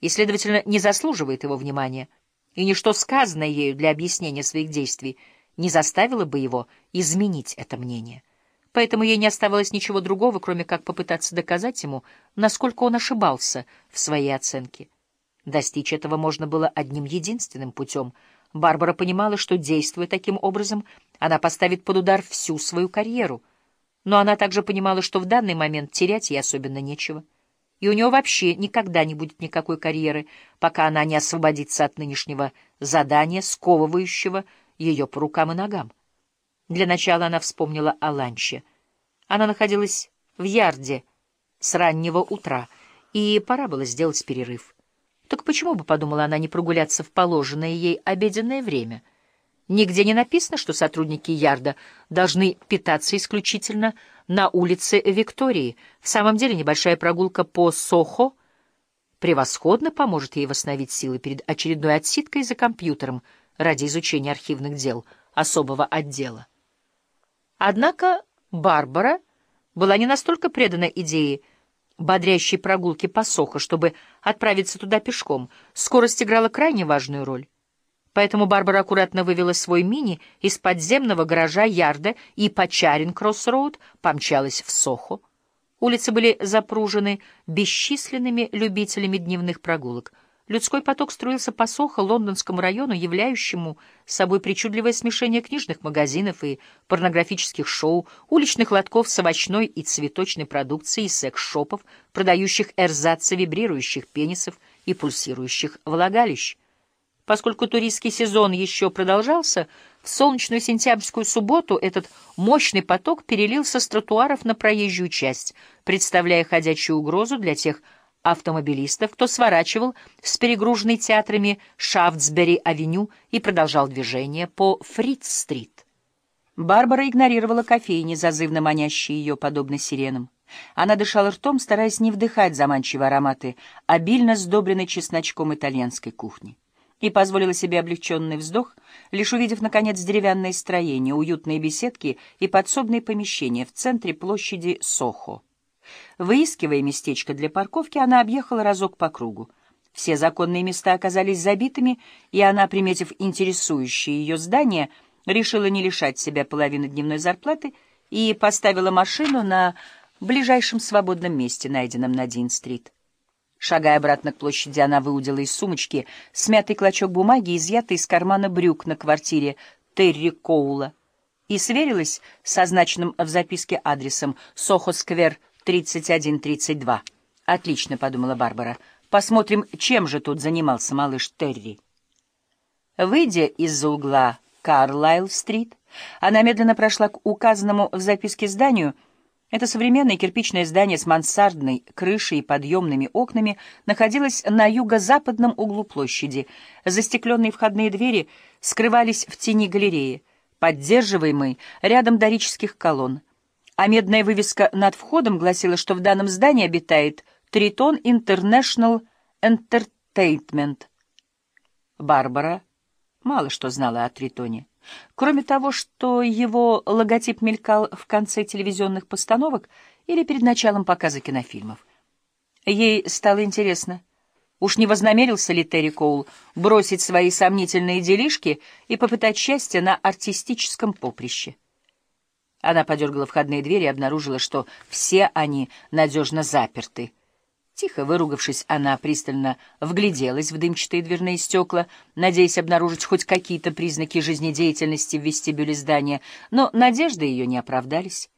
и, следовательно, не заслуживает его внимания, и ничто сказанное ею для объяснения своих действий не заставило бы его изменить это мнение. Поэтому ей не оставалось ничего другого, кроме как попытаться доказать ему, насколько он ошибался в своей оценке. Достичь этого можно было одним единственным путем. Барбара понимала, что, действуя таким образом, она поставит под удар всю свою карьеру. Но она также понимала, что в данный момент терять ей особенно нечего и у нее вообще никогда не будет никакой карьеры, пока она не освободится от нынешнего задания, сковывающего ее по рукам и ногам. Для начала она вспомнила о ланче. Она находилась в ярде с раннего утра, и пора было сделать перерыв. Так почему бы, подумала она, не прогуляться в положенное ей обеденное время — Нигде не написано, что сотрудники Ярда должны питаться исключительно на улице Виктории. В самом деле небольшая прогулка по Сохо превосходно поможет ей восстановить силы перед очередной отсидкой за компьютером ради изучения архивных дел особого отдела. Однако Барбара была не настолько предана идее бодрящей прогулки по Сохо, чтобы отправиться туда пешком. Скорость играла крайне важную роль. Поэтому Барбара аккуратно вывела свой мини из подземного гаража Ярда и по Чаринг-Кросс-Роуд помчалась в Сохо. Улицы были запружены бесчисленными любителями дневных прогулок. Людской поток струился по Сохо, лондонскому району, являющему собой причудливое смешение книжных магазинов и порнографических шоу, уличных лотков с овощной и цветочной продукцией и секс-шопов, продающих эрзацы вибрирующих пенисов и пульсирующих влагалищ. Поскольку туристский сезон еще продолжался, в солнечную сентябрьскую субботу этот мощный поток перелился с тротуаров на проезжую часть, представляя ходячую угрозу для тех автомобилистов, кто сворачивал с перегруженной театрами Шафтсбери-авеню и продолжал движение по Фритц-стрит. Барбара игнорировала кофейни, зазывно манящие ее, подобно сиренам. Она дышала ртом, стараясь не вдыхать заманчивые ароматы, обильно сдобренной чесночком итальянской кухни и позволила себе облегченный вздох, лишь увидев, наконец, деревянное строение, уютные беседки и подсобные помещения в центре площади Сохо. Выискивая местечко для парковки, она объехала разок по кругу. Все законные места оказались забитыми, и она, приметив интересующее ее здание, решила не лишать себя половины дневной зарплаты и поставила машину на ближайшем свободном месте, найденном на Дин-стрит. Шагая обратно к площади, она выудила из сумочки смятый клочок бумаги, изъятый из кармана брюк на квартире Терри Коула, и сверилась с означенным в записке адресом Сохо-сквер 3132. «Отлично», — подумала Барбара. «Посмотрим, чем же тут занимался малыш Терри». Выйдя из-за угла Карлайл-стрит, она медленно прошла к указанному в записке зданию — это современное кирпичное здание с мансардной крышей и подъемными окнами находилось на юго-западном углу площади. Застекленные входные двери скрывались в тени галереи, поддерживаемой рядом дорических колонн. А медная вывеска над входом гласила, что в данном здании обитает Тритон International Entertainment. Барбара мало что знала о Тритоне. Кроме того, что его логотип мелькал в конце телевизионных постановок или перед началом показа кинофильмов. Ей стало интересно, уж не вознамерился ли Терри Коул бросить свои сомнительные делишки и попытать счастье на артистическом поприще. Она подергала входные двери и обнаружила, что все они надежно заперты — Тихо выругавшись, она пристально вгляделась в дымчатые дверные стекла, надеясь обнаружить хоть какие-то признаки жизнедеятельности в вестибюле здания, но надежды ее не оправдались.